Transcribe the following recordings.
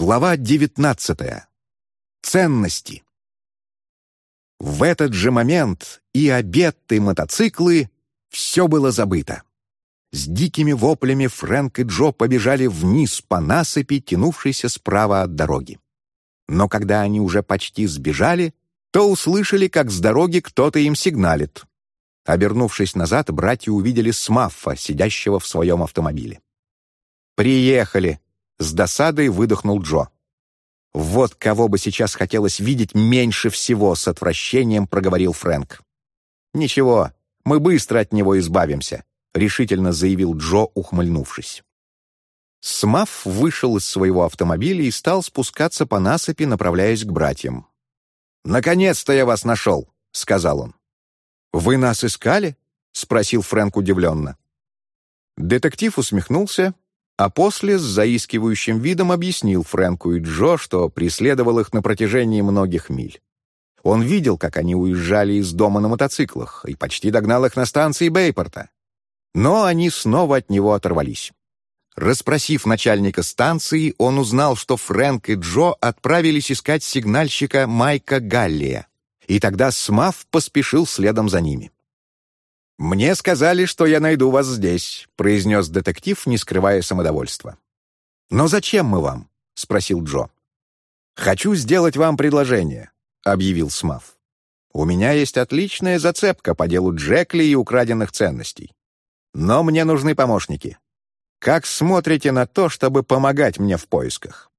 Глава 19. Ценности. В этот же момент и обед, и мотоциклы — все было забыто. С дикими воплями Фрэнк и Джо побежали вниз по насыпи, тянувшейся справа от дороги. Но когда они уже почти сбежали, то услышали, как с дороги кто-то им сигналит. Обернувшись назад, братья увидели Смаффа, сидящего в своем автомобиле. «Приехали!» С досадой выдохнул Джо. «Вот кого бы сейчас хотелось видеть меньше всего!» С отвращением проговорил Фрэнк. «Ничего, мы быстро от него избавимся», — решительно заявил Джо, ухмыльнувшись. Смаф вышел из своего автомобиля и стал спускаться по насыпи, направляясь к братьям. «Наконец-то я вас нашел», — сказал он. «Вы нас искали?» — спросил Фрэнк удивленно. Детектив усмехнулся а после с заискивающим видом объяснил Фрэнку и Джо, что преследовал их на протяжении многих миль. Он видел, как они уезжали из дома на мотоциклах, и почти догнал их на станции Бейпорта. Но они снова от него оторвались. Расспросив начальника станции, он узнал, что Фрэнк и Джо отправились искать сигнальщика Майка Галлия, и тогда Смаф поспешил следом за ними. «Мне сказали, что я найду вас здесь», — произнес детектив, не скрывая самодовольства. «Но зачем мы вам?» — спросил Джо. «Хочу сделать вам предложение», — объявил Смаф. «У меня есть отличная зацепка по делу Джекли и украденных ценностей. Но мне нужны помощники. Как смотрите на то, чтобы помогать мне в поисках?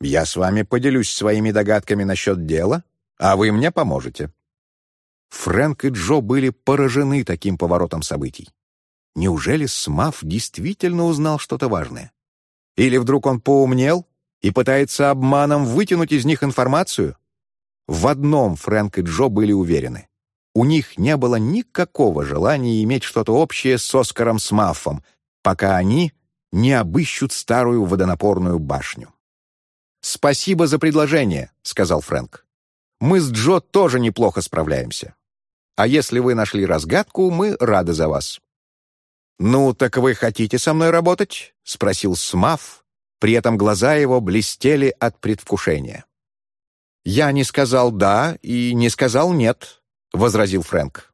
Я с вами поделюсь своими догадками насчет дела, а вы мне поможете». Фрэнк и Джо были поражены таким поворотом событий. Неужели Смаф действительно узнал что-то важное? Или вдруг он поумнел и пытается обманом вытянуть из них информацию? В одном Фрэнк и Джо были уверены. У них не было никакого желания иметь что-то общее с Оскаром Смаффом, пока они не обыщут старую водонапорную башню. «Спасибо за предложение», — сказал Фрэнк. «Мы с Джо тоже неплохо справляемся. А если вы нашли разгадку, мы рады за вас». «Ну, так вы хотите со мной работать?» — спросил Смаф. При этом глаза его блестели от предвкушения. «Я не сказал «да» и не сказал «нет», — возразил Фрэнк.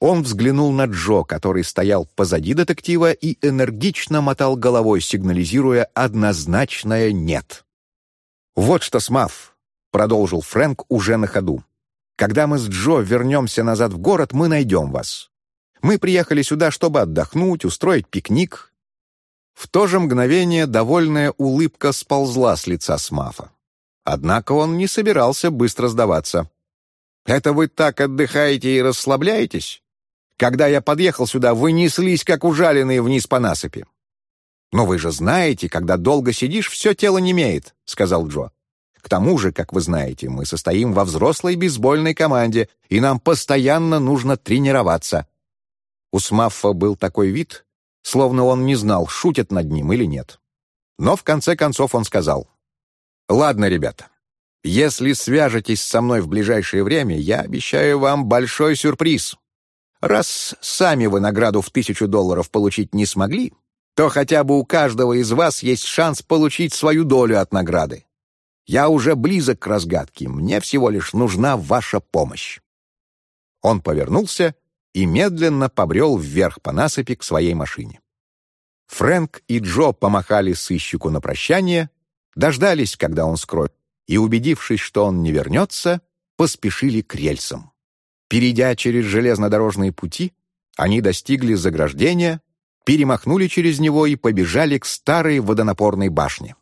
Он взглянул на Джо, который стоял позади детектива и энергично мотал головой, сигнализируя однозначное «нет». «Вот что, Смаф», — продолжил Фрэнк уже на ходу. Когда мы с Джо вернемся назад в город, мы найдем вас. Мы приехали сюда, чтобы отдохнуть, устроить пикник». В то же мгновение довольная улыбка сползла с лица Смафа. Однако он не собирался быстро сдаваться. «Это вы так отдыхаете и расслабляетесь? Когда я подъехал сюда, вы неслись, как ужаленные, вниз по насыпи». «Но вы же знаете, когда долго сидишь, все тело немеет», — сказал Джо. К тому же, как вы знаете, мы состоим во взрослой бейсбольной команде, и нам постоянно нужно тренироваться». У Смаффа был такой вид, словно он не знал, шутят над ним или нет. Но в конце концов он сказал, «Ладно, ребята, если свяжетесь со мной в ближайшее время, я обещаю вам большой сюрприз. Раз сами вы награду в тысячу долларов получить не смогли, то хотя бы у каждого из вас есть шанс получить свою долю от награды. Я уже близок к разгадке, мне всего лишь нужна ваша помощь». Он повернулся и медленно побрел вверх по насыпи к своей машине. Фрэнк и Джо помахали сыщику на прощание, дождались, когда он скроет, и, убедившись, что он не вернется, поспешили к рельсам. Перейдя через железнодорожные пути, они достигли заграждения, перемахнули через него и побежали к старой водонапорной башне.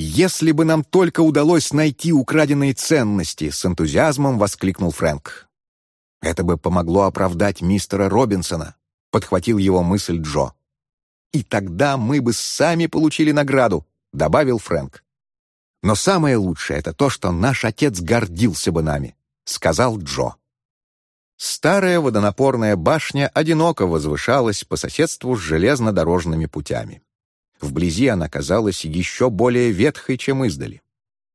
«Если бы нам только удалось найти украденные ценности!» — с энтузиазмом воскликнул Фрэнк. «Это бы помогло оправдать мистера Робинсона», — подхватил его мысль Джо. «И тогда мы бы сами получили награду», — добавил Фрэнк. «Но самое лучшее — это то, что наш отец гордился бы нами», — сказал Джо. Старая водонапорная башня одиноко возвышалась по соседству с железнодорожными путями. Вблизи она казалась еще более ветхой, чем издали.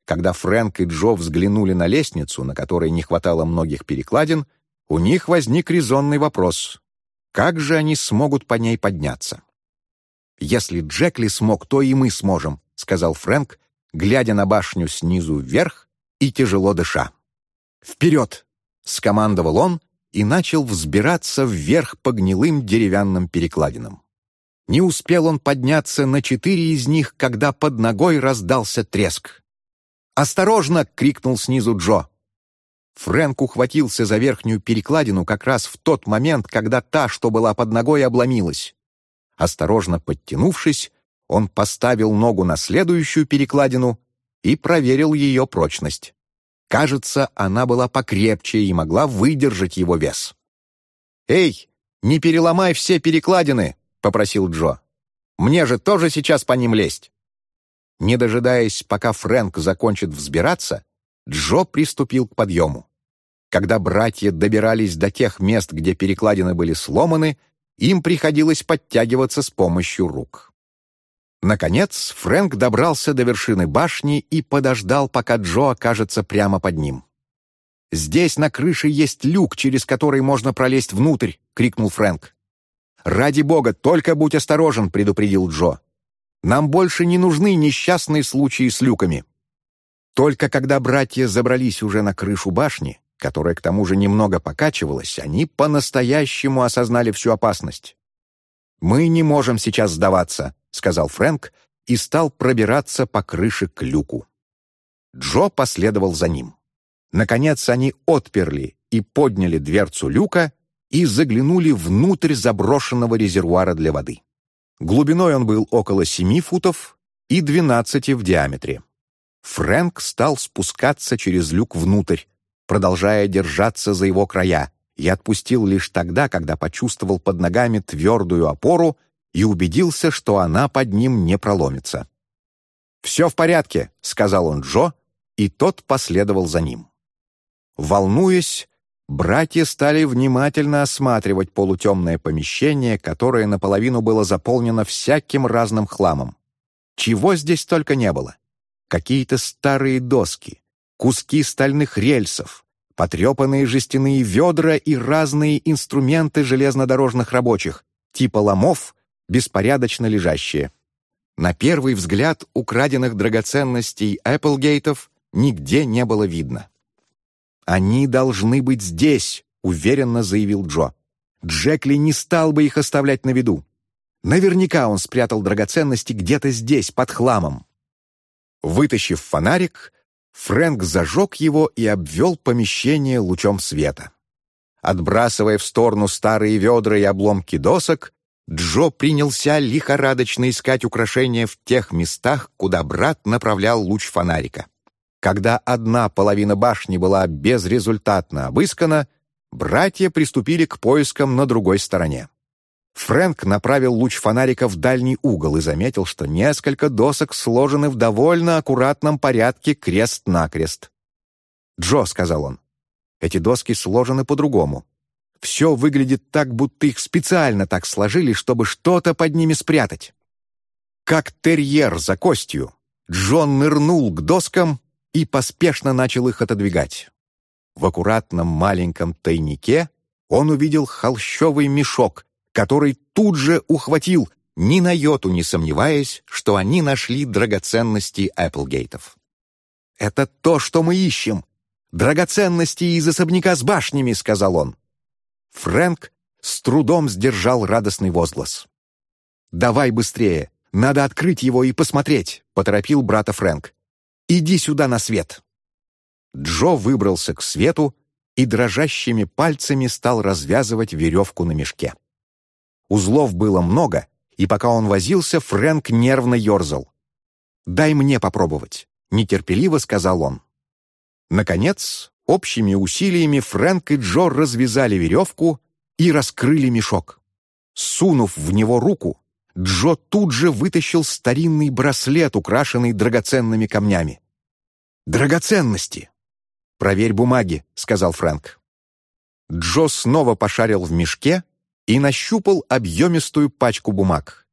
Когда Фрэнк и Джо взглянули на лестницу, на которой не хватало многих перекладин, у них возник резонный вопрос. Как же они смогут по ней подняться? «Если Джекли смог, то и мы сможем», — сказал Фрэнк, глядя на башню снизу вверх и тяжело дыша. «Вперед!» — скомандовал он и начал взбираться вверх по гнилым деревянным перекладинам. Не успел он подняться на четыре из них, когда под ногой раздался треск. «Осторожно!» — крикнул снизу Джо. Фрэнк ухватился за верхнюю перекладину как раз в тот момент, когда та, что была под ногой, обломилась. Осторожно подтянувшись, он поставил ногу на следующую перекладину и проверил ее прочность. Кажется, она была покрепче и могла выдержать его вес. «Эй, не переломай все перекладины!» — попросил Джо. «Мне же тоже сейчас по ним лезть!» Не дожидаясь, пока Фрэнк закончит взбираться, Джо приступил к подъему. Когда братья добирались до тех мест, где перекладины были сломаны, им приходилось подтягиваться с помощью рук. Наконец, Фрэнк добрался до вершины башни и подождал, пока Джо окажется прямо под ним. «Здесь на крыше есть люк, через который можно пролезть внутрь!» — крикнул Фрэнк. «Ради бога, только будь осторожен!» — предупредил Джо. «Нам больше не нужны несчастные случаи с люками!» Только когда братья забрались уже на крышу башни, которая к тому же немного покачивалась, они по-настоящему осознали всю опасность. «Мы не можем сейчас сдаваться», — сказал Фрэнк и стал пробираться по крыше к люку. Джо последовал за ним. Наконец они отперли и подняли дверцу люка и заглянули внутрь заброшенного резервуара для воды. Глубиной он был около семи футов и двенадцати в диаметре. Фрэнк стал спускаться через люк внутрь, продолжая держаться за его края, и отпустил лишь тогда, когда почувствовал под ногами твердую опору и убедился, что она под ним не проломится. «Все в порядке», — сказал он Джо, и тот последовал за ним. Волнуясь, братья стали внимательно осматривать полутемное помещение, которое наполовину было заполнено всяким разным хламом. Чего здесь только не было какие-то старые доски, куски стальных рельсов, потрепанные жестяные ведра и разные инструменты железнодорожных рабочих, типа ломов, беспорядочно лежащие. На первый взгляд украденных драгоценностей Эпплгейтов нигде не было видно. «Они должны быть здесь», — уверенно заявил Джо. Джекли не стал бы их оставлять на виду. Наверняка он спрятал драгоценности где-то здесь, под хламом. Вытащив фонарик, Фрэнк зажег его и обвел помещение лучом света. Отбрасывая в сторону старые ведра и обломки досок, Джо принялся лихорадочно искать украшения в тех местах, куда брат направлял луч фонарика. Когда одна половина башни была безрезультатно обыскана, братья приступили к поискам на другой стороне. Фрэнк направил луч фонарика в дальний угол и заметил, что несколько досок сложены в довольно аккуратном порядке крест-накрест. «Джо», — сказал он, — «эти доски сложены по-другому. Все выглядит так, будто их специально так сложили, чтобы что-то под ними спрятать». Как терьер за костью, Джон нырнул к доскам и поспешно начал их отодвигать. В аккуратном маленьком тайнике он увидел холщовый мешок, который тут же ухватил, ни на йоту не сомневаясь, что они нашли драгоценности Эпплгейтов. «Это то, что мы ищем! Драгоценности из особняка с башнями!» — сказал он. Фрэнк с трудом сдержал радостный возглас. «Давай быстрее! Надо открыть его и посмотреть!» — поторопил брата Фрэнк. «Иди сюда на свет!» Джо выбрался к свету и дрожащими пальцами стал развязывать веревку на мешке. Узлов было много, и пока он возился, Фрэнк нервно ерзал. «Дай мне попробовать», — нетерпеливо сказал он. Наконец, общими усилиями Фрэнк и Джо развязали веревку и раскрыли мешок. Сунув в него руку, Джо тут же вытащил старинный браслет, украшенный драгоценными камнями. «Драгоценности!» «Проверь бумаги», — сказал Фрэнк. Джо снова пошарил в мешке и нащупал объемистую пачку бумаг.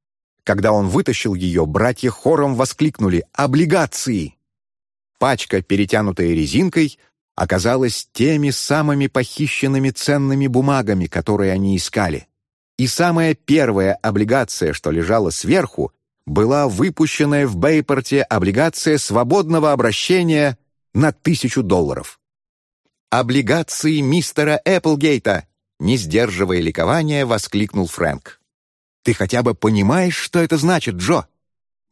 Когда он вытащил ее, братья хором воскликнули «Облигации!». Пачка, перетянутая резинкой, оказалась теми самыми похищенными ценными бумагами, которые они искали. И самая первая облигация, что лежала сверху, была выпущенная в Бейпорте облигация свободного обращения на тысячу долларов. «Облигации мистера Эпплгейта!» Не сдерживая ликования, воскликнул Фрэнк. «Ты хотя бы понимаешь, что это значит, Джо?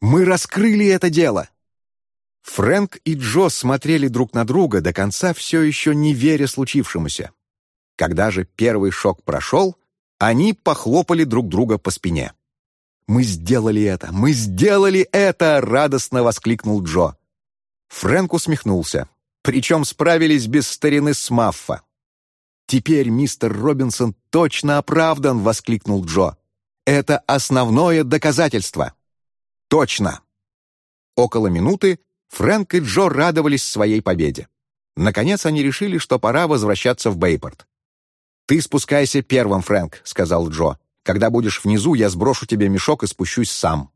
Мы раскрыли это дело!» Фрэнк и Джо смотрели друг на друга до конца, все еще не веря случившемуся. Когда же первый шок прошел, они похлопали друг друга по спине. «Мы сделали это! Мы сделали это!» — радостно воскликнул Джо. Фрэнк усмехнулся. Причем справились без старины с Маффа. «Теперь мистер Робинсон точно оправдан!» — воскликнул Джо. «Это основное доказательство!» «Точно!» Около минуты Фрэнк и Джо радовались своей победе. Наконец они решили, что пора возвращаться в Бейпорт. «Ты спускайся первым, Фрэнк», — сказал Джо. «Когда будешь внизу, я сброшу тебе мешок и спущусь сам».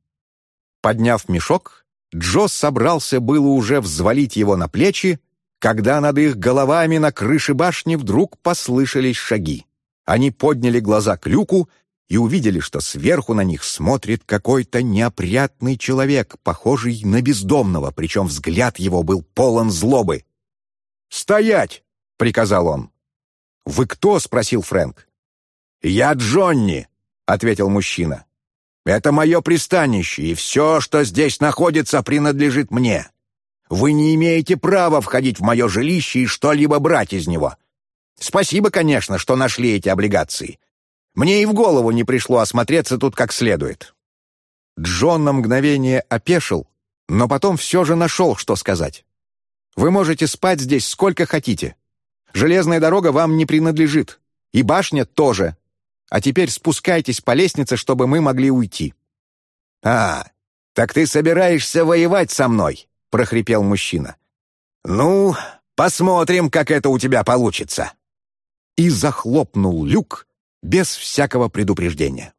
Подняв мешок, Джо собрался было уже взвалить его на плечи, когда над их головами на крыше башни вдруг послышались шаги. Они подняли глаза к люку и увидели, что сверху на них смотрит какой-то неопрятный человек, похожий на бездомного, причем взгляд его был полон злобы. «Стоять!» — приказал он. «Вы кто?» — спросил Фрэнк. «Я Джонни», — ответил мужчина. «Это мое пристанище, и все, что здесь находится, принадлежит мне. Вы не имеете права входить в мое жилище и что-либо брать из него. Спасибо, конечно, что нашли эти облигации. Мне и в голову не пришло осмотреться тут как следует». Джон на мгновение опешил, но потом все же нашел, что сказать. «Вы можете спать здесь сколько хотите. Железная дорога вам не принадлежит, и башня тоже. А теперь спускайтесь по лестнице, чтобы мы могли уйти». «А, так ты собираешься воевать со мной?» — прохрипел мужчина. «Ну, посмотрим, как это у тебя получится». И захлопнул люк, без всякого предупреждения.